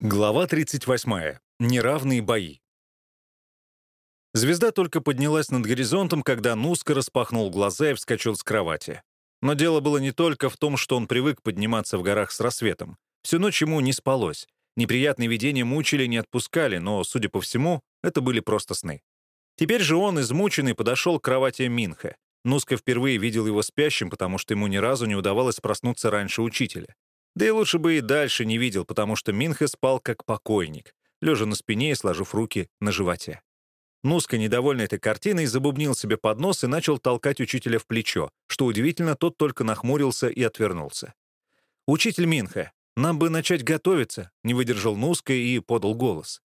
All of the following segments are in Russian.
Глава 38. Неравные бои. Звезда только поднялась над горизонтом, когда Нуска распахнул глаза и вскочил с кровати. Но дело было не только в том, что он привык подниматься в горах с рассветом. Всю ночь ему не спалось. Неприятные видения мучили, не отпускали, но, судя по всему, это были просто сны. Теперь же он, измученный, подошел к кровати Минха. Нуска впервые видел его спящим, потому что ему ни разу не удавалось проснуться раньше учителя. Да и лучше бы и дальше не видел, потому что Минхе спал как покойник, лежа на спине и сложив руки на животе. Нуска, недовольный этой картиной, забубнил себе под нос и начал толкать учителя в плечо. Что удивительно, тот только нахмурился и отвернулся. «Учитель Минхе, нам бы начать готовиться», — не выдержал Нуска и подал голос.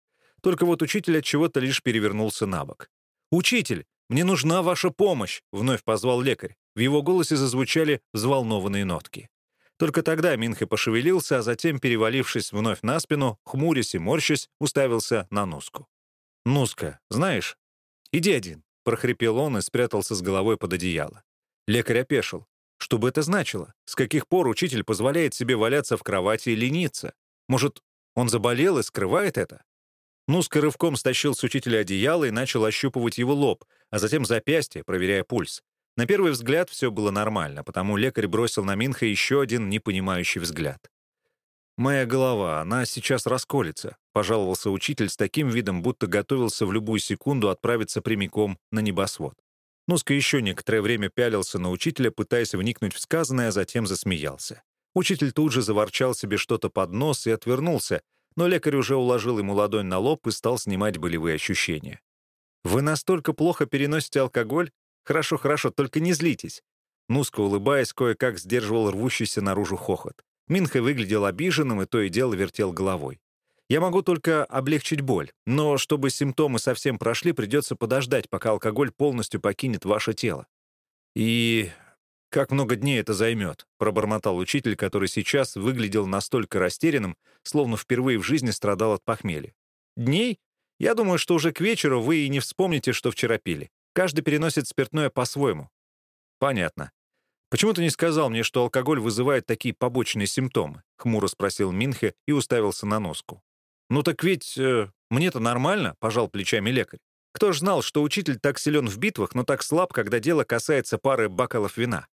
Только вот учитель от чего-то лишь перевернулся на бок. «Учитель, мне нужна ваша помощь», — вновь позвал лекарь. В его голосе зазвучали взволнованные нотки. Только тогда Минхе пошевелился, а затем, перевалившись вновь на спину, хмурясь и морщась, уставился на Нуску. «Нуска, знаешь, иди один», — прохрипел он и спрятался с головой под одеяло. Лекарь опешил. Что бы это значило? С каких пор учитель позволяет себе валяться в кровати и лениться? Может, он заболел и скрывает это? Нуска рывком стащил с учителя одеяло и начал ощупывать его лоб, а затем запястье, проверяя пульс. На первый взгляд все было нормально, потому лекарь бросил на Минха еще один непонимающий взгляд. «Моя голова, она сейчас расколется», — пожаловался учитель с таким видом, будто готовился в любую секунду отправиться прямиком на небосвод. Нуска еще некоторое время пялился на учителя, пытаясь вникнуть в сказанное, а затем засмеялся. Учитель тут же заворчал себе что-то под нос и отвернулся, но лекарь уже уложил ему ладонь на лоб и стал снимать болевые ощущения. «Вы настолько плохо переносите алкоголь?» «Хорошо, хорошо, только не злитесь». Нуска, улыбаясь, кое-как сдерживал рвущийся наружу хохот. Минха выглядел обиженным и то и дело вертел головой. «Я могу только облегчить боль, но чтобы симптомы совсем прошли, придется подождать, пока алкоголь полностью покинет ваше тело». «И как много дней это займет?» — пробормотал учитель, который сейчас выглядел настолько растерянным, словно впервые в жизни страдал от похмелья. «Дней? Я думаю, что уже к вечеру вы и не вспомните, что вчера пили. Каждый переносит спиртное по-своему. Понятно. Почему ты не сказал мне, что алкоголь вызывает такие побочные симптомы? Хмуро спросил Минхе и уставился на носку. Ну так ведь э, мне-то нормально, пожал плечами лекарь. Кто ж знал, что учитель так силен в битвах, но так слаб, когда дело касается пары бокалов вина?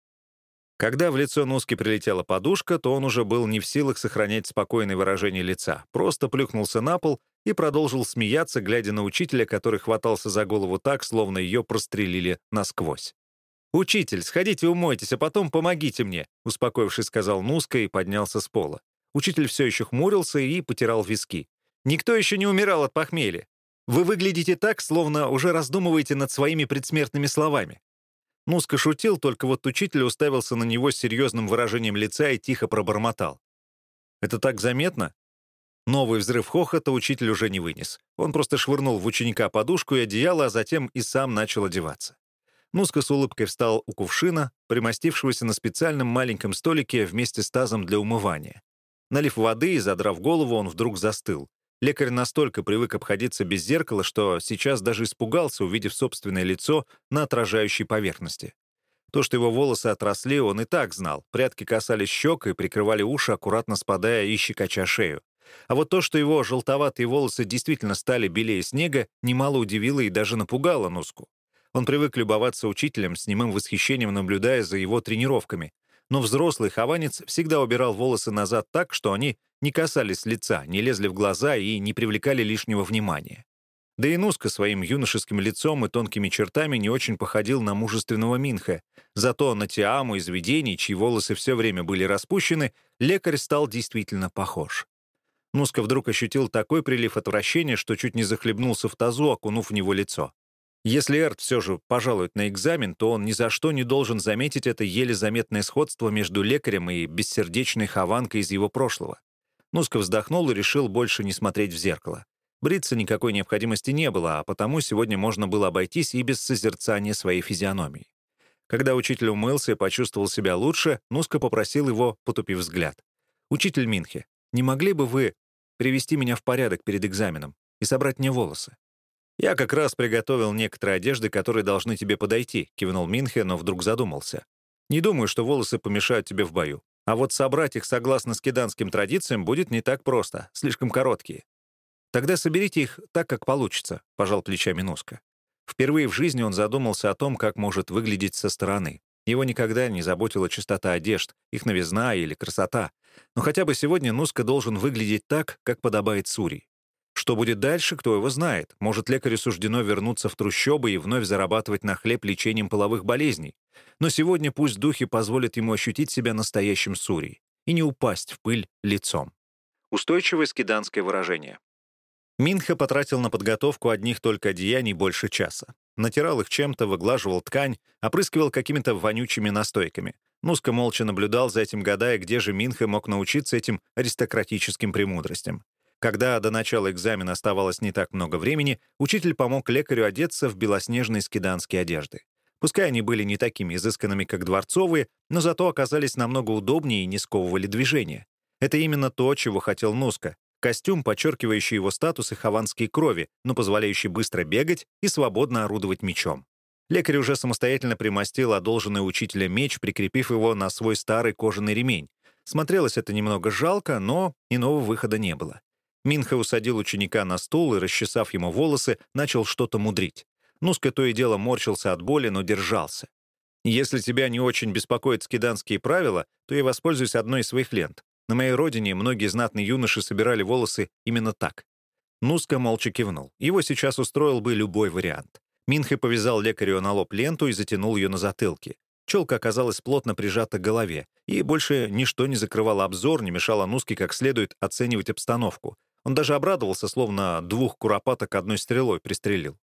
Когда в лицо Нуски прилетела подушка, то он уже был не в силах сохранять спокойное выражение лица, просто плюхнулся на пол и продолжил смеяться, глядя на учителя, который хватался за голову так, словно ее прострелили насквозь. «Учитель, сходите умойтесь, а потом помогите мне», успокоившись, сказал Нуска и поднялся с пола. Учитель все еще хмурился и потирал виски. «Никто еще не умирал от похмелья. Вы выглядите так, словно уже раздумываете над своими предсмертными словами». Нуска шутил, только вот учитель уставился на него с серьезным выражением лица и тихо пробормотал. «Это так заметно? Новый взрыв хохота учитель уже не вынес. Он просто швырнул в ученика подушку и одеяло, а затем и сам начал одеваться. Нуска с улыбкой встал у кувшина, примостившегося на специальном маленьком столике вместе с тазом для умывания. Налив воды и задрав голову, он вдруг застыл. Лекарь настолько привык обходиться без зеркала, что сейчас даже испугался, увидев собственное лицо на отражающей поверхности. То, что его волосы отросли, он и так знал. Прятки касались щек и прикрывали уши, аккуратно спадая и щекоча шею. А вот то, что его желтоватые волосы действительно стали белее снега, немало удивило и даже напугало Нуску. Он привык любоваться учителем, с немым восхищением наблюдая за его тренировками. Но взрослый хованец всегда убирал волосы назад так, что они не касались лица, не лезли в глаза и не привлекали лишнего внимания. Да и Нуска своим юношеским лицом и тонкими чертами не очень походил на мужественного Минха. Зато на Тиаму из видений, чьи волосы все время были распущены, лекарь стал действительно похож. Нуска вдруг ощутил такой прилив отвращения, что чуть не захлебнулся в тазу, окунув в него лицо. Если Эрт все же пожалует на экзамен, то он ни за что не должен заметить это еле заметное сходство между лекарем и бессердечной хованкой из его прошлого. Нуска вздохнул и решил больше не смотреть в зеркало. Бриться никакой необходимости не было, а потому сегодня можно было обойтись и без созерцания своей физиономии. Когда учитель умылся и почувствовал себя лучше, Нуска попросил его, потупив взгляд. «Учитель Минхе, не могли бы вы привести меня в порядок перед экзаменом и собрать мне волосы. «Я как раз приготовил некоторые одежды, которые должны тебе подойти», — кивнул Минхе, но вдруг задумался. «Не думаю, что волосы помешают тебе в бою. А вот собрать их согласно скиданским традициям будет не так просто, слишком короткие. Тогда соберите их так, как получится, — пожал плечами Нуска. Впервые в жизни он задумался о том, как может выглядеть со стороны. Его никогда не заботила чистота одежд, их новизна или красота. Но хотя бы сегодня Нуска должен выглядеть так, как подобает Сури. Что будет дальше, кто его знает. Может, лекарю суждено вернуться в трущобы и вновь зарабатывать на хлеб лечением половых болезней. Но сегодня пусть духи позволят ему ощутить себя настоящим Сурей и не упасть в пыль лицом. Устойчивое скиданское выражение. Минха потратил на подготовку одних только одеяний больше часа. Натирал их чем-то, выглаживал ткань, опрыскивал какими-то вонючими настойками. Нуска молча наблюдал за этим, гадая, где же Минха мог научиться этим аристократическим премудростям. Когда до начала экзамена оставалось не так много времени, учитель помог лекарю одеться в белоснежные скиданские одежды. Пускай они были не такими изысканными, как дворцовые, но зато оказались намного удобнее и не сковывали движения. Это именно то, чего хотел Нуска Костюм, подчеркивающий его статус и хованские крови, но позволяющий быстро бегать и свободно орудовать мечом. Лекарь уже самостоятельно примостил одолженный учителя меч, прикрепив его на свой старый кожаный ремень. Смотрелось это немного жалко, но иного выхода не было. Минха усадил ученика на стул и, расчесав ему волосы, начал что-то мудрить. Нуска то и дело морщился от боли, но держался. «Если тебя не очень беспокоят скиданские правила, то я воспользуюсь одной из своих лент. На моей родине многие знатные юноши собирали волосы именно так. Нуска молча кивнул. Его сейчас устроил бы любой вариант. Минхе повязал лекарю на лоб ленту и затянул ее на затылке. Челка оказалась плотно прижата к голове, и больше ничто не закрывало обзор, не мешало Нуске как следует оценивать обстановку. Он даже обрадовался, словно двух куропаток одной стрелой пристрелил.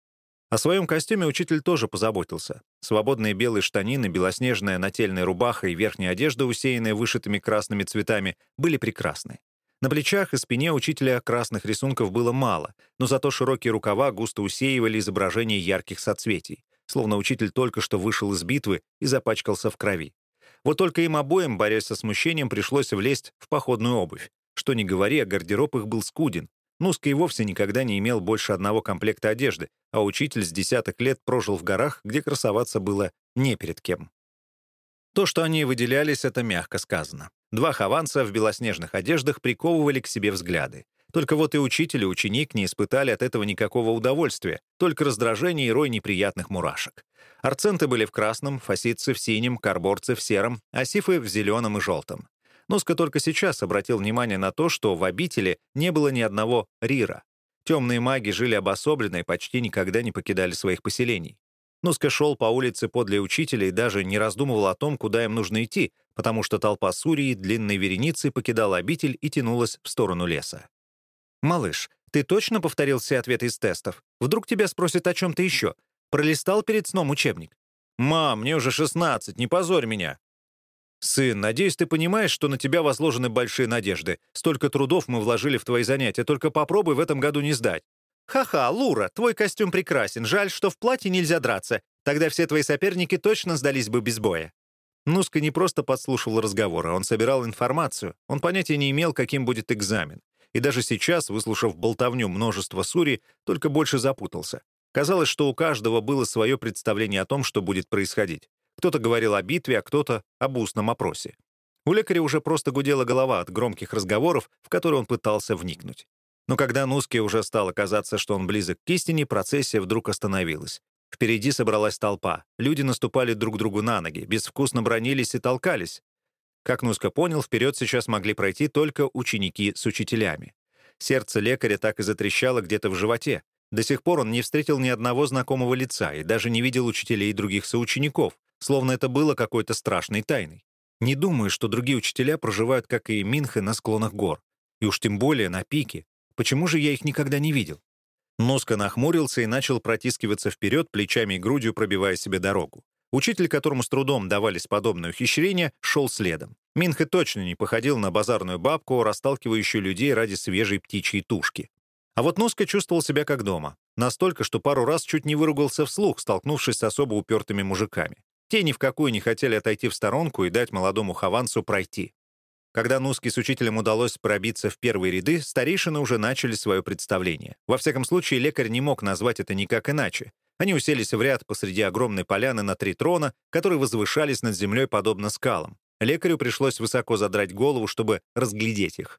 О своем костюме учитель тоже позаботился. Свободные белые штанины, белоснежная нательная рубаха и верхняя одежда, усеянная вышитыми красными цветами, были прекрасны. На плечах и спине учителя красных рисунков было мало, но зато широкие рукава густо усеивали изображения ярких соцветий, словно учитель только что вышел из битвы и запачкался в крови. Вот только им обоим, борясь со смущением, пришлось влезть в походную обувь. Что ни говори, а гардероб их был скуден, Нуска и вовсе никогда не имел больше одного комплекта одежды, а учитель с десяток лет прожил в горах, где красоваться было не перед кем. То, что они выделялись, это мягко сказано. Два хованца в белоснежных одеждах приковывали к себе взгляды. Только вот и учитель, и ученик не испытали от этого никакого удовольствия, только раздражение и рой неприятных мурашек. Арценты были в красном, фасидцы в синем, карборцы в сером, а сифы в зеленом и желтом. Нуска только сейчас обратил внимание на то, что в обители не было ни одного Рира. Темные маги жили обособленно и почти никогда не покидали своих поселений. Нуска шел по улице подле учителя и даже не раздумывал о том, куда им нужно идти, потому что толпа Сурии длинной вереницы покидала обитель и тянулась в сторону леса. «Малыш, ты точно повторил все ответы из тестов? Вдруг тебя спросят о чем-то еще? Пролистал перед сном учебник?» «Мам, мне уже 16, не позорь меня!» «Сын, надеюсь, ты понимаешь, что на тебя возложены большие надежды. Столько трудов мы вложили в твои занятия, только попробуй в этом году не сдать». «Ха-ха, Лура, твой костюм прекрасен. Жаль, что в платье нельзя драться. Тогда все твои соперники точно сдались бы без боя». Нуска не просто подслушивал разговоры, он собирал информацию. Он понятия не имел, каким будет экзамен. И даже сейчас, выслушав болтовню множества сури, только больше запутался. Казалось, что у каждого было свое представление о том, что будет происходить. Кто-то говорил о битве, а кто-то об устном опросе. У лекаря уже просто гудела голова от громких разговоров, в которые он пытался вникнуть. Но когда Нуске уже стало казаться, что он близок к истине, процессия вдруг остановилась. Впереди собралась толпа. Люди наступали друг другу на ноги, безвкусно бронились и толкались. Как Нуска понял, вперед сейчас могли пройти только ученики с учителями. Сердце лекаря так и затрещало где-то в животе. До сих пор он не встретил ни одного знакомого лица и даже не видел учителей и других соучеников, словно это было какой-то страшной тайной. Не думаю, что другие учителя проживают, как и Минхе, на склонах гор. И уж тем более на пике. Почему же я их никогда не видел? Носка нахмурился и начал протискиваться вперед, плечами и грудью пробивая себе дорогу. Учитель, которому с трудом давались подобные ухищрения, шел следом. Минхе точно не походил на базарную бабку, расталкивающую людей ради свежей птичьей тушки. А вот Носка чувствовал себя как дома. Настолько, что пару раз чуть не выругался вслух, столкнувшись с особо упертыми мужиками. Те ни в какую не хотели отойти в сторонку и дать молодому Хавансу пройти. Когда Нуски с учителем удалось пробиться в первые ряды, старейшины уже начали свое представление. Во всяком случае, лекарь не мог назвать это никак иначе. Они уселись в ряд посреди огромной поляны на три трона, которые возвышались над землей подобно скалам. Лекарю пришлось высоко задрать голову, чтобы разглядеть их.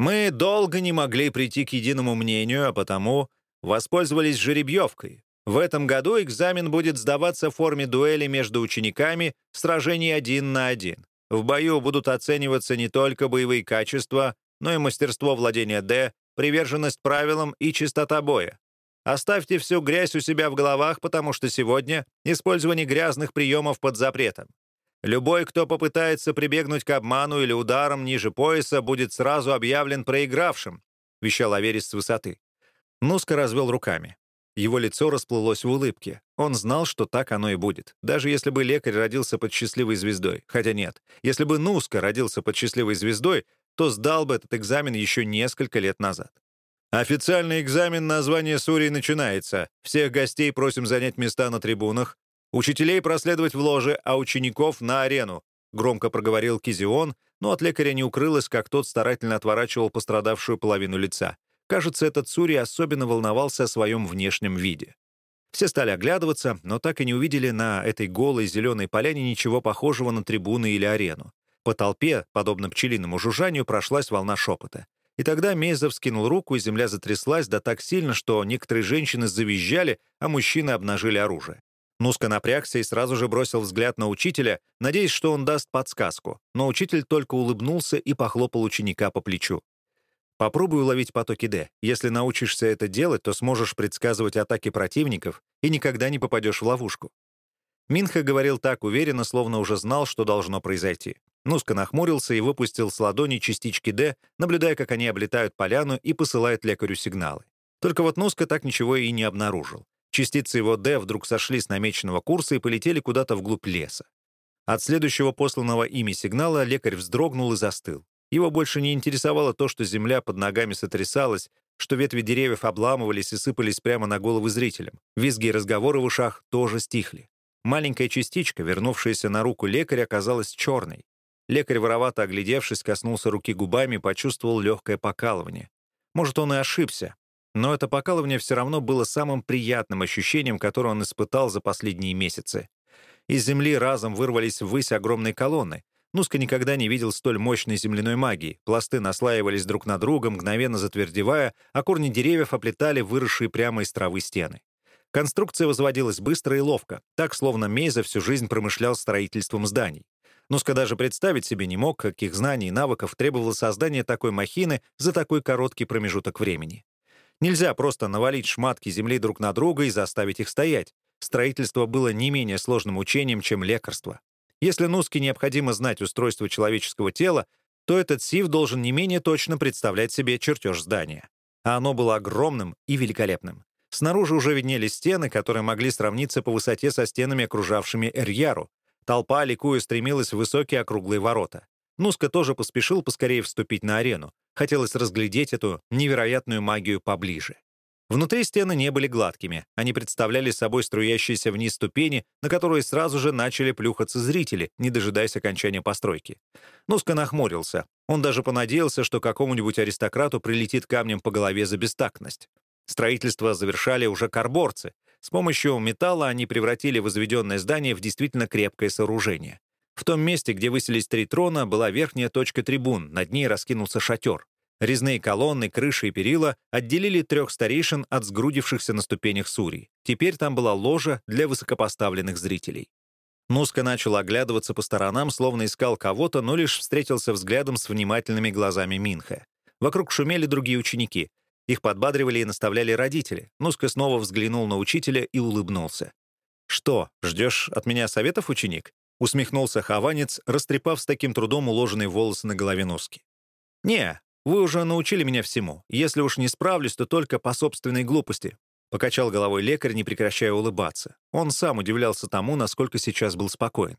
«Мы долго не могли прийти к единому мнению, а потому воспользовались жеребьевкой. В этом году экзамен будет сдаваться в форме дуэли между учениками, сражений один на один. В бою будут оцениваться не только боевые качества, но и мастерство владения «Д», приверженность правилам и чистота боя. Оставьте всю грязь у себя в головах, потому что сегодня использование грязных приемов под запретом. Любой, кто попытается прибегнуть к обману или ударам ниже пояса, будет сразу объявлен проигравшим», — вещал Аверис с высоты. Нуска развел руками. Его лицо расплылось в улыбке. Он знал, что так оно и будет. Даже если бы лекарь родился под счастливой звездой. Хотя нет, если бы Нуска родился под счастливой звездой, то сдал бы этот экзамен еще несколько лет назад. Официальный экзамен на звание Сурии начинается. Всех гостей просим занять места на трибунах. Учителей проследовать в ложе, а учеников — на арену», — громко проговорил Кизион, но от лекаря не укрылось, как тот старательно отворачивал пострадавшую половину лица. Кажется, этот Сури особенно волновался о своем внешнем виде. Все стали оглядываться, но так и не увидели на этой голой зеленой поляне ничего похожего на трибуны или арену. По толпе, подобно пчелиному жужжанию, прошлась волна шепота. И тогда Мейзов скинул руку, и земля затряслась, да так сильно, что некоторые женщины завизжали, а мужчины обнажили оружие. Нуска напрягся и сразу же бросил взгляд на учителя, надеясь, что он даст подсказку. Но учитель только улыбнулся и похлопал ученика по плечу. Попробуй уловить потоки Д. Если научишься это делать, то сможешь предсказывать атаки противников и никогда не попадешь в ловушку. Минха говорил так уверенно, словно уже знал, что должно произойти. Нуска нахмурился и выпустил с ладони частички Д, наблюдая, как они облетают поляну и посылают лекарю сигналы. Только вот Нуска так ничего и не обнаружил. Частицы его Д вдруг сошли с намеченного курса и полетели куда-то вглубь леса. От следующего посланного ими сигнала лекарь вздрогнул и застыл. Его больше не интересовало то, что земля под ногами сотрясалась, что ветви деревьев обламывались и сыпались прямо на головы зрителям. Визги и разговоры в ушах тоже стихли. Маленькая частичка, вернувшаяся на руку лекаря, оказалась черной. Лекарь, воровато оглядевшись, коснулся руки губами и почувствовал легкое покалывание. Может, он и ошибся, но это покалывание все равно было самым приятным ощущением, которое он испытал за последние месяцы. Из земли разом вырвались ввысь огромные колонны. Нуска никогда не видел столь мощной земляной магии. Пласты наслаивались друг на друга, мгновенно затвердевая, а корни деревьев оплетали выросшие прямо из травы стены. Конструкция возводилась быстро и ловко, так, словно Мейза всю жизнь промышлял строительством зданий. Нуска даже представить себе не мог, каких знаний и навыков требовало создание такой махины за такой короткий промежуток времени. Нельзя просто навалить шматки земли друг на друга и заставить их стоять. Строительство было не менее сложным учением, чем лекарство. Если Нуске необходимо знать устройство человеческого тела, то этот сив должен не менее точно представлять себе чертеж здания. А оно было огромным и великолепным. Снаружи уже виднелись стены, которые могли сравниться по высоте со стенами, окружавшими Эрьяру, Толпа, ликуя, стремилась в высокие округлые ворота. Нуска тоже поспешил поскорее вступить на арену. Хотелось разглядеть эту невероятную магию поближе. Внутри стены не были гладкими. Они представляли собой струящиеся вниз ступени, на которые сразу же начали плюхаться зрители, не дожидаясь окончания постройки. Нуска нахмурился. Он даже понадеялся, что какому-нибудь аристократу прилетит камнем по голове за бестактность. Строительство завершали уже карборцы, с помощью металла они превратили возведенное здание в действительно крепкое сооружение. В том месте, где высились три трона, была верхняя точка трибун, над ней раскинулся шатер. Резные колонны, крыши и перила отделили трех старейшин от сгрудившихся на ступенях Сурий. Теперь там была ложа для высокопоставленных зрителей. Нуска начал оглядываться по сторонам, словно искал кого-то, но лишь встретился взглядом с внимательными глазами Минха. Вокруг шумели другие ученики. Их подбадривали и наставляли родители. Нуска снова взглянул на учителя и улыбнулся. «Что, ждешь от меня советов, ученик?» — усмехнулся хованец, растрепав с таким трудом уложенные волосы на голове Нуски. «Не, вы уже научили меня всему. Если уж не справлюсь, то только по собственной глупости», — покачал головой лекарь, не прекращая улыбаться. Он сам удивлялся тому, насколько сейчас был спокоен.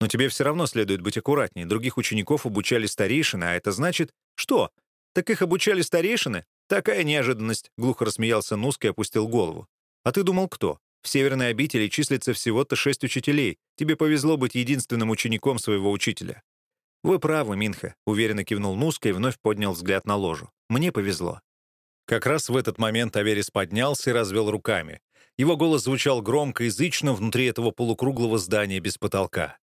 «Но тебе все равно следует быть аккуратнее. Других учеников обучали старейшины, а это значит... Что? Так их обучали старейшины? «Такая неожиданность», — глухо рассмеялся Нуск и опустил голову. «А ты думал, кто? В Северной обители числится всего-то шесть учителей. Тебе повезло быть единственным учеником своего учителя». «Вы правы, Минха», — уверенно кивнул Нуска и вновь поднял взгляд на ложу. «Мне повезло». Как раз в этот момент Аверис поднялся и развел руками. Его голос звучал громко и язычно внутри этого полукруглого здания без потолка.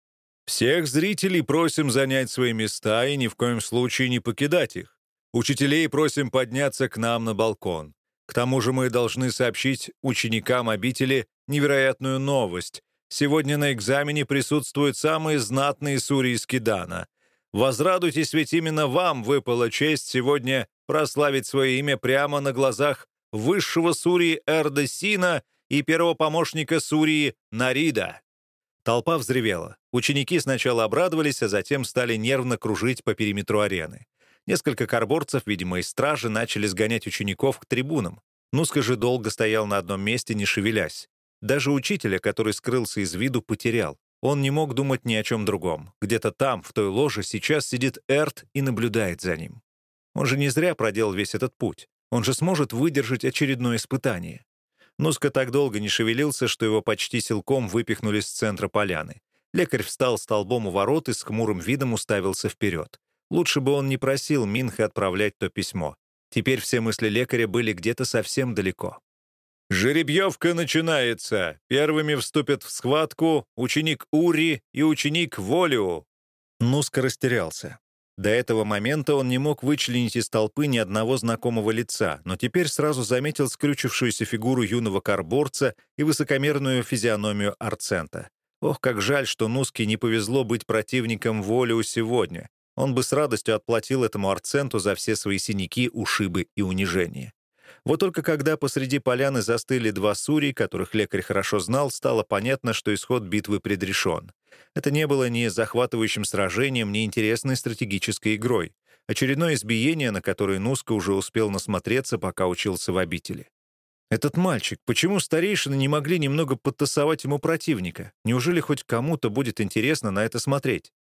Всех зрителей просим занять свои места и ни в коем случае не покидать их. Учителей просим подняться к нам на балкон. К тому же мы должны сообщить ученикам обители невероятную новость. Сегодня на экзамене присутствуют самые знатные сури из Кидана. Возрадуйтесь, ведь именно вам выпала честь сегодня прославить свое имя прямо на глазах высшего Сурии Эрда Сина и первого помощника Сурии Нарида. Толпа взревела. Ученики сначала обрадовались, а затем стали нервно кружить по периметру арены. Несколько карборцев, видимо, из стражи, начали сгонять учеников к трибунам. Нуска же долго стоял на одном месте, не шевелясь. Даже учителя, который скрылся из виду, потерял. Он не мог думать ни о чем другом. Где-то там, в той ложе, сейчас сидит Эрт и наблюдает за ним. Он же не зря проделал весь этот путь. Он же сможет выдержать очередное испытание. Нуска так долго не шевелился, что его почти силком выпихнули с центра поляны. Лекарь встал столбом у ворот и с хмурым видом уставился вперед. Лучше бы он не просил Минха отправлять то письмо. Теперь все мысли лекаря были где-то совсем далеко. «Жеребьевка начинается. Первыми вступят в схватку ученик Ури и ученик Волиу». Нуска растерялся. До этого момента он не мог вычленить из толпы ни одного знакомого лица, но теперь сразу заметил скрючившуюся фигуру юного карборца и высокомерную физиономию Арцента. Ох, как жаль, что Нуске не повезло быть противником Волиу сегодня. Он бы с радостью отплатил этому Арценту за все свои синяки, ушибы и унижения. Вот только когда посреди поляны застыли два сурий, которых лекарь хорошо знал, стало понятно, что исход битвы предрешен. Это не было ни захватывающим сражением, ни интересной стратегической игрой. Очередное избиение, на которое Нуска уже успел насмотреться, пока учился в обители. Этот мальчик, почему старейшины не могли немного подтасовать ему противника? Неужели хоть кому-то будет интересно на это смотреть?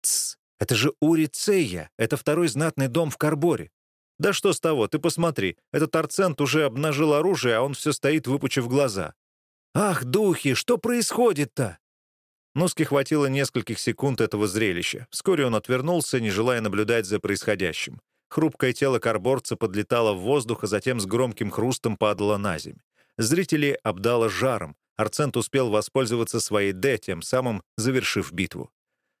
Тсс, это же Урицея, это второй знатный дом в Карборе. Да что с того, ты посмотри, этот Арцент уже обнажил оружие, а он все стоит, выпучив глаза. Ах, духи, что происходит-то? Нуске хватило нескольких секунд этого зрелища. Вскоре он отвернулся, не желая наблюдать за происходящим. Хрупкое тело карборца подлетало в воздух, а затем с громким хрустом падало на земь. Зрители обдало жаром. Арцент успел воспользоваться своей «Д», тем самым завершив битву.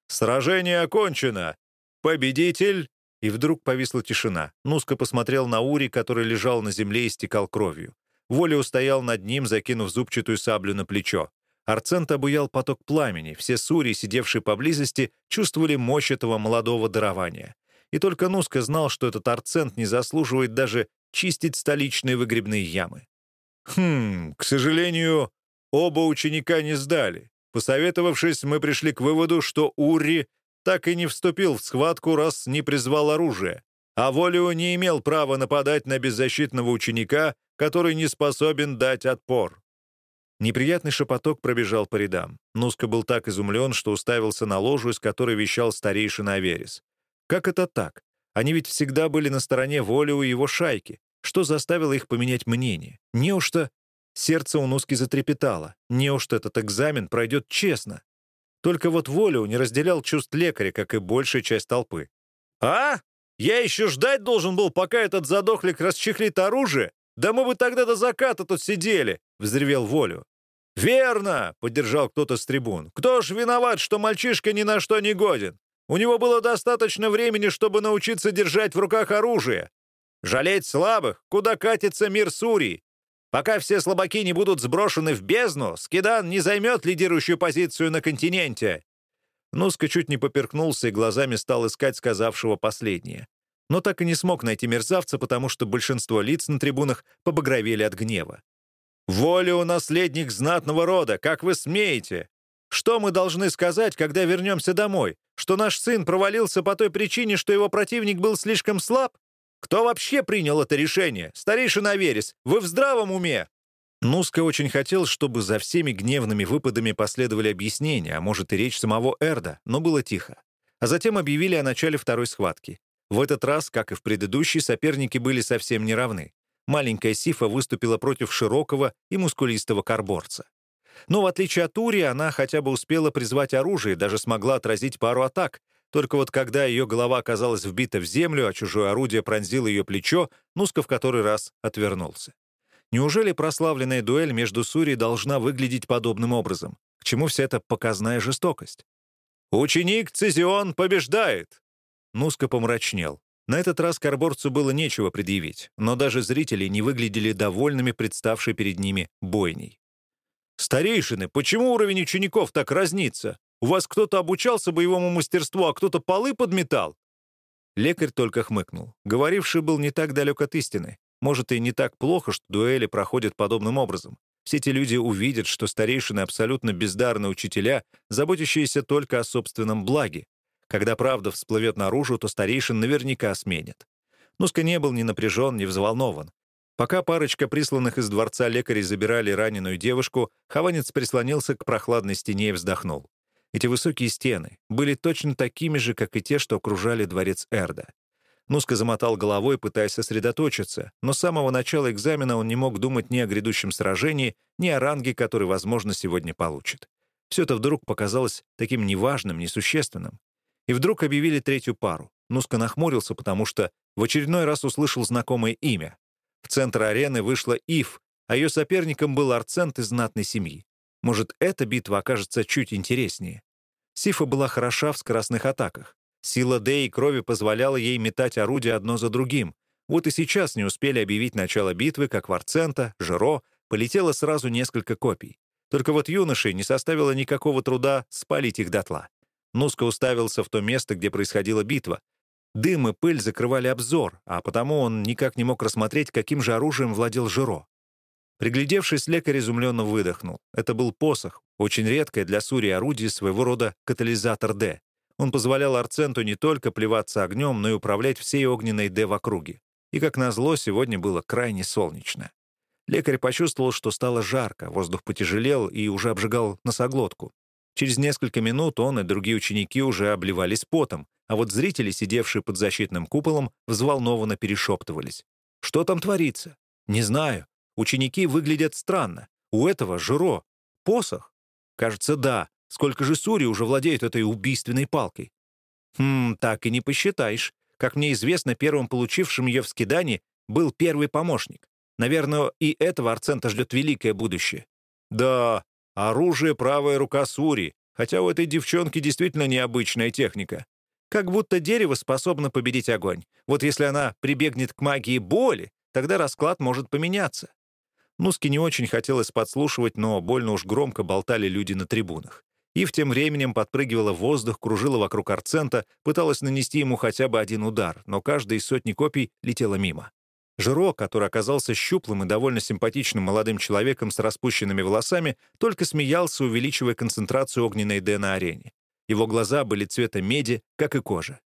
«Сражение окончено! Победитель!» И вдруг повисла тишина. Нуска посмотрел на Ури, который лежал на земле и стекал кровью. Воля устоял над ним, закинув зубчатую саблю на плечо. Арцент обуял поток пламени. Все сури, сидевшие поблизости, чувствовали мощь этого молодого дарования. И только Нуска знал, что этот Арцент не заслуживает даже чистить столичные выгребные ямы. «Хм, к сожалению, оба ученика не сдали. Посоветовавшись, мы пришли к выводу, что Урри так и не вступил в схватку, раз не призвал оружие, а Волио не имел права нападать на беззащитного ученика, который не способен дать отпор. Неприятный шепоток пробежал по рядам. Нуска был так изумлен, что уставился на ложу, из которой вещал старейшина Аверис. Как это так? Они ведь всегда были на стороне Волио и его шайки. Что заставило их поменять мнение? Неужто Сердце у Нуски затрепетало. Неужто этот экзамен пройдет честно? Только вот волю не разделял чувств лекаря, как и большая часть толпы. «А? Я еще ждать должен был, пока этот задохлик расчехлит оружие? Да мы бы тогда до заката тут сидели!» — взревел волю. «Верно!» — поддержал кто-то с трибун. «Кто ж виноват, что мальчишка ни на что не годен? У него было достаточно времени, чтобы научиться держать в руках оружие. Жалеть слабых, куда катится мир Сурии. Пока все слабаки не будут сброшены в бездну, Скидан не займет лидирующую позицию на континенте». Нуска чуть не поперкнулся и глазами стал искать сказавшего последнее. Но так и не смог найти мерзавца, потому что большинство лиц на трибунах побагровели от гнева. «Воля у наследник знатного рода, как вы смеете? Что мы должны сказать, когда вернемся домой? Что наш сын провалился по той причине, что его противник был слишком слаб? Кто вообще принял это решение? Старейшина Верес, вы в здравом уме?» Нуска очень хотел, чтобы за всеми гневными выпадами последовали объяснения, а может и речь самого Эрда, но было тихо. А затем объявили о начале второй схватки. В этот раз, как и в предыдущий, соперники были совсем не равны. Маленькая Сифа выступила против широкого и мускулистого карборца. Но в отличие от Ури, она хотя бы успела призвать оружие даже смогла отразить пару атак, только вот когда ее голова оказалась вбита в землю, а чужое орудие пронзило ее плечо, Нуска в который раз отвернулся. Неужели прославленная дуэль между Сури должна выглядеть подобным образом? К чему вся эта показная жестокость? «Ученик Цезион побеждает!» Нуска помрачнел. На этот раз карборцу было нечего предъявить, но даже зрители не выглядели довольными представшей перед ними бойней. «Старейшины, почему уровень учеников так разнится? У вас кто-то обучался боевому мастерству, а кто-то полы подметал?» Лекарь только хмыкнул. Говоривший был не так далек от истины. Может, и не так плохо, что дуэли проходят подобным образом. Все эти люди увидят, что старейшины абсолютно бездарные учителя, заботящиеся только о собственном благе. Когда правда всплывет наружу, то старейшин наверняка сменят. Нуска не был ни напряжен, ни взволнован. Пока парочка присланных из дворца лекарей забирали раненую девушку, Хованец прислонился к прохладной стене и вздохнул. Эти высокие стены были точно такими же, как и те, что окружали дворец Эрда. Нуска замотал головой, пытаясь сосредоточиться, но с самого начала экзамена он не мог думать ни о грядущем сражении, ни о ранге, который, возможно, сегодня получит. Все это вдруг показалось таким неважным, несущественным. И вдруг объявили третью пару. Нуска нахмурился, потому что в очередной раз услышал знакомое имя. В центр арены вышла Ив, а ее соперником был Арцент из знатной семьи. Может, эта битва окажется чуть интереснее. Сифа была хороша в скоростных атаках. Сила Д и крови позволяла ей метать орудия одно за другим. Вот и сейчас не успели объявить начало битвы, как в Арцента, Жиро, полетело сразу несколько копий. Только вот юноше не составило никакого труда спалить их дотла. Нуска уставился в то место, где происходила битва. Дым и пыль закрывали обзор, а потому он никак не мог рассмотреть, каким же оружием владел Жиро. Приглядевшись, лекарь изумленно выдохнул. Это был посох, очень редкое для Сури орудие своего рода катализатор «Д». Он позволял Арценту не только плеваться огнем, но и управлять всей огненной «Д» в округе. И, как назло, сегодня было крайне солнечно. Лекарь почувствовал, что стало жарко, воздух потяжелел и уже обжигал носоглотку. Через несколько минут он и другие ученики уже обливались потом, а вот зрители, сидевшие под защитным куполом, взволнованно перешептывались. «Что там творится?» «Не знаю. Ученики выглядят странно. У этого Жиро. Посох? Кажется, да. Сколько же Сури уже владеют этой убийственной палкой? Хм, так и не посчитаешь. Как мне известно, первым получившим ее в скидании был первый помощник. Наверное, и этого Арцента ждет великое будущее. Да, оружие — правая рука Сури, хотя у этой девчонки действительно необычная техника. Как будто дерево способно победить огонь. Вот если она прибегнет к магии боли, тогда расклад может поменяться. Нуске не очень хотелось подслушивать, но больно уж громко болтали люди на трибунах. Ив тем временем подпрыгивала в воздух, кружила вокруг Арцента, пыталась нанести ему хотя бы один удар, но каждая из сотни копий летела мимо. Жиро, который оказался щуплым и довольно симпатичным молодым человеком с распущенными волосами, только смеялся, увеличивая концентрацию огненной Д на арене. Его глаза были цвета меди, как и кожа.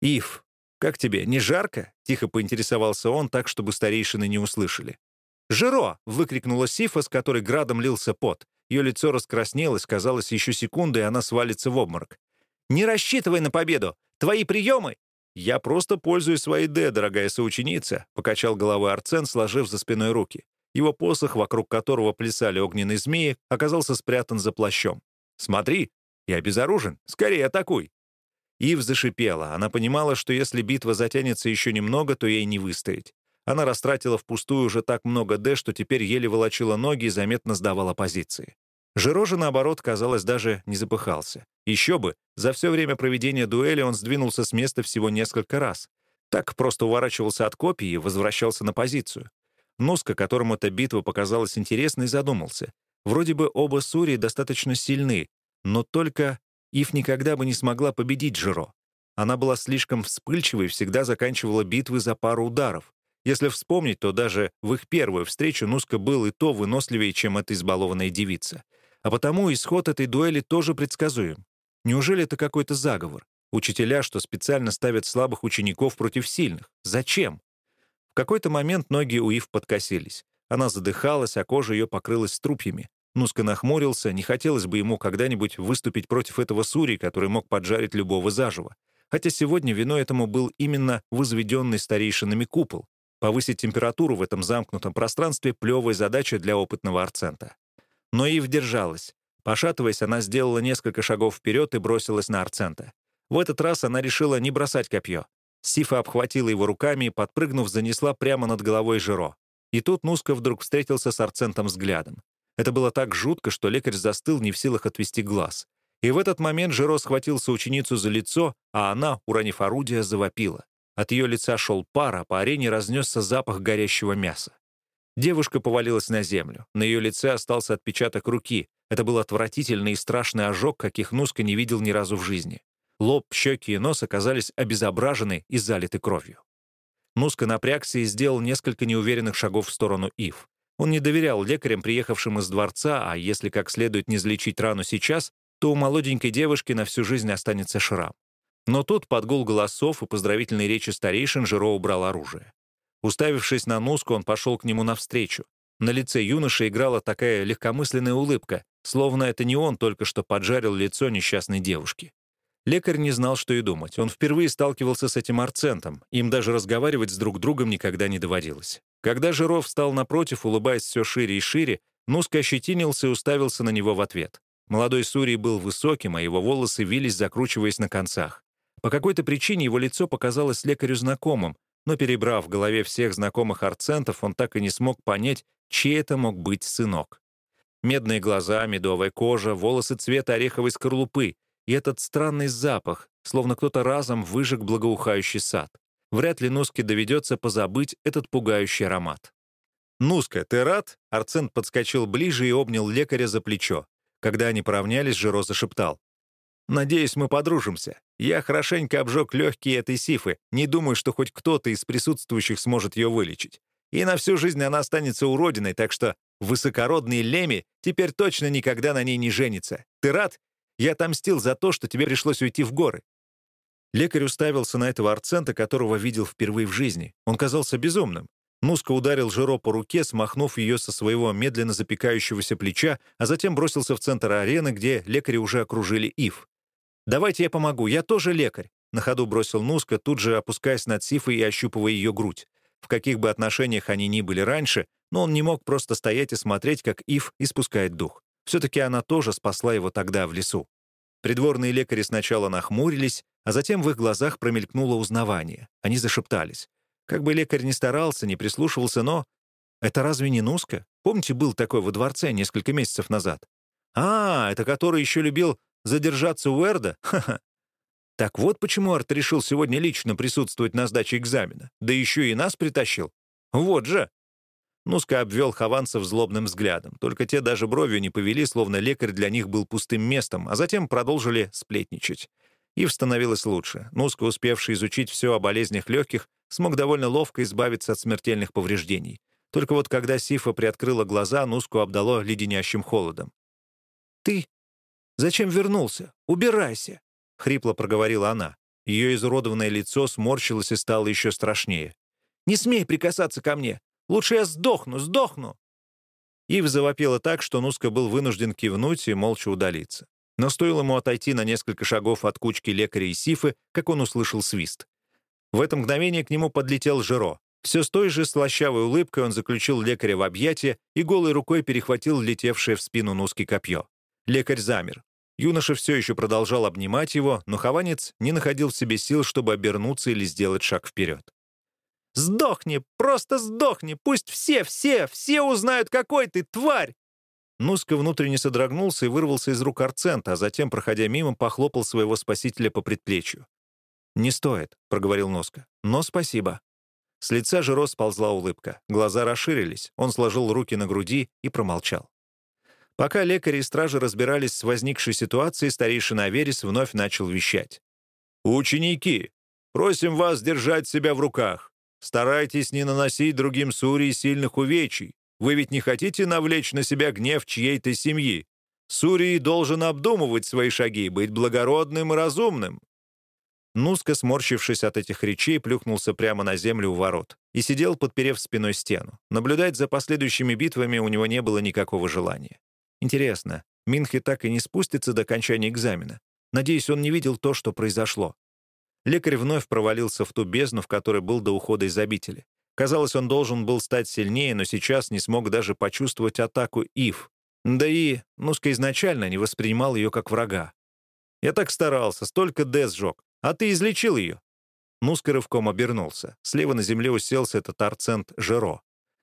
«Ив, как тебе, не жарко?» — тихо поинтересовался он так, чтобы старейшины не услышали. «Жиро!» — выкрикнула Сифа, с которой градом лился пот. Ее лицо раскраснелось, казалось, еще секунды, и она свалится в обморок. «Не рассчитывай на победу! Твои приемы!» «Я просто пользуюсь своей Д, дорогая соученица», — покачал головой Арцен, сложив за спиной руки. Его посох, вокруг которого плясали огненные змеи, оказался спрятан за плащом. «Смотри, я безоружен. Скорее атакуй!» Ив зашипела. Она понимала, что если битва затянется еще немного, то ей не выстоять. Она растратила впустую уже так много «Д», что теперь еле волочила ноги и заметно сдавала позиции. Жиро же, наоборот, казалось, даже не запыхался. Еще бы, за все время проведения дуэли он сдвинулся с места всего несколько раз. Так просто уворачивался от копии и возвращался на позицию. Нуска, которому эта битва показалась интересной, задумался. Вроде бы оба Сури достаточно сильны, но только Ив никогда бы не смогла победить Жиро. Она была слишком вспыльчивой и всегда заканчивала битвы за пару ударов. Если вспомнить, то даже в их первую встречу Нуска был и то выносливее, чем эта избалованная девица. А потому исход этой дуэли тоже предсказуем. Неужели это какой-то заговор? Учителя, что специально ставят слабых учеников против сильных. Зачем? В какой-то момент ноги у Ив подкосились. Она задыхалась, а кожа ее покрылась струпьями. Нуска нахмурился, не хотелось бы ему когда-нибудь выступить против этого Сури, который мог поджарить любого заживо. Хотя сегодня виной этому был именно возведенный старейшинами купол. Повысить температуру в этом замкнутом пространстве — плевая задача для опытного арцента. Но Ив держалась. Пошатываясь, она сделала несколько шагов вперед и бросилась на арцента. В этот раз она решила не бросать копье. Сифа обхватила его руками и, подпрыгнув, занесла прямо над головой Жиро. И тут Нуска вдруг встретился с арцентом взглядом. Это было так жутко, что лекарь застыл не в силах отвести глаз. И в этот момент Жиро схватился ученицу за лицо, а она, уронив орудие, завопила. От ее лица шел пар, а по арене разнесся запах горящего мяса. Девушка повалилась на землю. На ее лице остался отпечаток руки. Это был отвратительный и страшный ожог, каких Нуска не видел ни разу в жизни. Лоб, щеки и нос оказались обезображены и залиты кровью. Нуска напрягся и сделал несколько неуверенных шагов в сторону Ив. Он не доверял лекарям, приехавшим из дворца, а если как следует не залечить рану сейчас, то у молоденькой девушки на всю жизнь останется шрам. Но тут, под гул голосов и поздравительной речи старейшин, Жиро убрал оружие. Уставившись на Нуску, он пошел к нему навстречу. На лице юноши играла такая легкомысленная улыбка, словно это не он только что поджарил лицо несчастной девушки. Лекарь не знал, что и думать. Он впервые сталкивался с этим арцентом. Им даже разговаривать с друг другом никогда не доводилось. Когда Жиров встал напротив, улыбаясь все шире и шире, Нуска ощетинился и уставился на него в ответ. Молодой Сурий был высоким, а его волосы вились, закручиваясь на концах. По какой-то причине его лицо показалось лекарю знакомым, но, перебрав в голове всех знакомых арцентов, он так и не смог понять, чей это мог быть сынок. Медные глаза, медовая кожа, волосы цвета ореховой скорлупы и этот странный запах, словно кто-то разом выжег благоухающий сад. Вряд ли Нуске доведется позабыть этот пугающий аромат. «Нуска, ты рад?» Арцент подскочил ближе и обнял лекаря за плечо. Когда они поравнялись, Жиро зашептал. Надеюсь, мы подружимся. Я хорошенько обжег легкие этой сифы. Не думаю, что хоть кто-то из присутствующих сможет ее вылечить. И на всю жизнь она останется уродиной, так что высокородный Леми теперь точно никогда на ней не женится. Ты рад? Я отомстил за то, что тебе пришлось уйти в горы». Лекарь уставился на этого арцента, которого видел впервые в жизни. Он казался безумным. Нуска ударил Жиро по руке, смахнув ее со своего медленно запекающегося плеча, а затем бросился в центр арены, где лекари уже окружили Ив. «Давайте я помогу, я тоже лекарь», — на ходу бросил Нуска, тут же опускаясь над Сифой и ощупывая ее грудь. В каких бы отношениях они ни были раньше, но он не мог просто стоять и смотреть, как Ив испускает дух. Все-таки она тоже спасла его тогда в лесу. Придворные лекари сначала нахмурились, а затем в их глазах промелькнуло узнавание. Они зашептались. Как бы лекарь ни старался, не прислушивался, но... Это разве не Нуска? Помните, был такой во дворце несколько месяцев назад? А, это который еще любил Задержаться у Эрда? Ха-ха. Так вот почему Арт решил сегодня лично присутствовать на сдаче экзамена. Да еще и нас притащил. Вот же. Нуска обвел хованцев злобным взглядом. Только те даже бровью не повели, словно лекарь для них был пустым местом, а затем продолжили сплетничать. Ив становилось лучше. Нуска, успевший изучить все о болезнях легких, смог довольно ловко избавиться от смертельных повреждений. Только вот когда Сифа приоткрыла глаза, Нуску обдало леденящим холодом. «Ты «Зачем вернулся? Убирайся!» — хрипло проговорила она. Ее изуродованное лицо сморщилось и стало еще страшнее. «Не смей прикасаться ко мне! Лучше я сдохну, сдохну!» Ив завопила так, что Нуска был вынужден кивнуть и молча удалиться. Но стоило ему отойти на несколько шагов от кучки лекаря и сифы, как он услышал свист. В это мгновение к нему подлетел Жиро. Все с той же слащавой улыбкой он заключил лекаря в объятия и голой рукой перехватил летевшее в спину Нуски копье. Лекарь замер. Юноша все еще продолжал обнимать его, но Хованец не находил в себе сил, чтобы обернуться или сделать шаг вперед. «Сдохни! Просто сдохни! Пусть все, все, все узнают, какой ты, тварь!» Нуска внутренне содрогнулся и вырвался из рук Арцента, а затем, проходя мимо, похлопал своего спасителя по предплечью. «Не стоит», — проговорил Нуска, — «но спасибо». С лица Жиро сползла улыбка. Глаза расширились. Он сложил руки на груди и промолчал. Пока лекари и стражи разбирались с возникшей ситуацией, старейшина Аверис вновь начал вещать. «Ученики, просим вас держать себя в руках. Старайтесь не наносить другим Сурии сильных увечий. Вы ведь не хотите навлечь на себя гнев чьей-то семьи. Сурии должен обдумывать свои шаги, быть благородным и разумным». Нуска, сморщившись от этих речей, плюхнулся прямо на землю у ворот и сидел, подперев спиной стену. Наблюдать за последующими битвами у него не было никакого желания. Интересно, Минхи так и не спустится до окончания экзамена. Надеюсь, он не видел то, что произошло. Лекарь вновь провалился в ту бездну, в которой был до ухода из обители. Казалось, он должен был стать сильнее, но сейчас не смог даже почувствовать атаку Ив. Да и Нуска изначально не воспринимал ее как врага. «Я так старался, столько Д сжег. А ты излечил ее?» Нуска рывком обернулся. Слева на земле уселся этот арцент Жеро.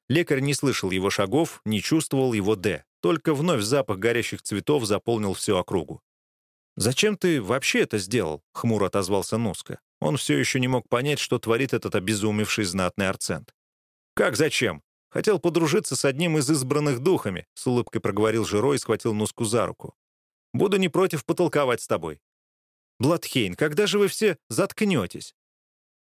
Лекарь не слышал его шагов, не чувствовал его «Д». Только вновь запах горящих цветов заполнил всю округу. «Зачем ты вообще это сделал?» — хмуро отозвался Нуска. Он все еще не мог понять, что творит этот обезумевший знатный арцент. «Как зачем? Хотел подружиться с одним из избранных духами», — с улыбкой проговорил Жиро и схватил Нуску за руку. «Буду не против потолковать с тобой». «Бладхейн, когда же вы все заткнетесь?»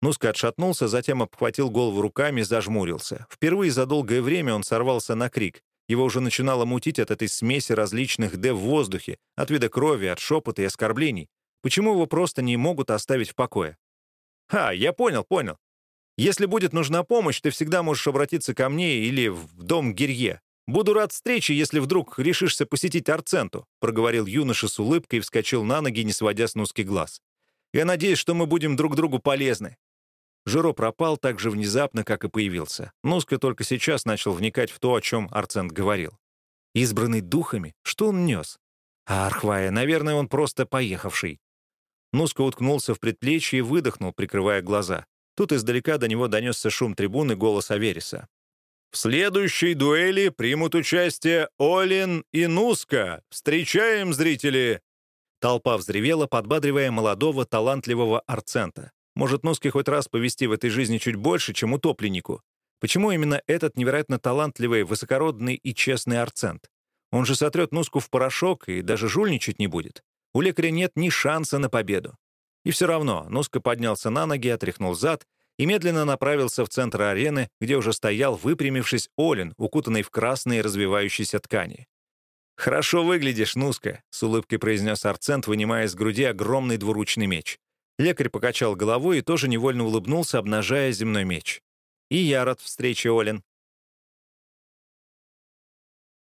Нуска отшатнулся, затем обхватил голову руками и зажмурился. Впервые за долгое время он сорвался на крик. Его уже начинало мутить от этой смеси различных «д» в воздухе, от вида крови, от шепота и оскорблений. Почему его просто не могут оставить в покое? «А, я понял, понял. Если будет нужна помощь, ты всегда можешь обратиться ко мне или в дом Гирье. Буду рад встрече, если вдруг решишься посетить Арценту», проговорил юноша с улыбкой и вскочил на ноги, не сводя с Нуски глаз. «Я надеюсь, что мы будем друг другу полезны. Жиро пропал так же внезапно, как и появился. Нуска только сейчас начал вникать в то, о чем Арцент говорил. Избранный духами? Что он нес? А Архвая, наверное, он просто поехавший. Нуска уткнулся в предплечье и выдохнул, прикрывая глаза. Тут издалека до него донесся шум трибуны голос Авериса. «В следующей дуэли примут участие Олин и Нуска. Встречаем, зрители!» Толпа взревела, подбадривая молодого, талантливого Арцента. Может, Нуске хоть раз повести в этой жизни чуть больше, чем утопленнику? Почему именно этот невероятно талантливый, высокородный и честный арцент? Он же сотрет Нуску в порошок и даже жульничать не будет. У лекаря нет ни шанса на победу. И все равно Нуска поднялся на ноги, отряхнул зад и медленно направился в центр арены, где уже стоял, выпрямившись, Олин, укутанный в красные развивающиеся ткани. «Хорошо выглядишь, Нуска», — с улыбкой произнес Арцент, вынимая из груди огромный двуручный меч. Лекарь покачал головой и тоже невольно улыбнулся, обнажая земной меч. «И я рад встрече, Олен.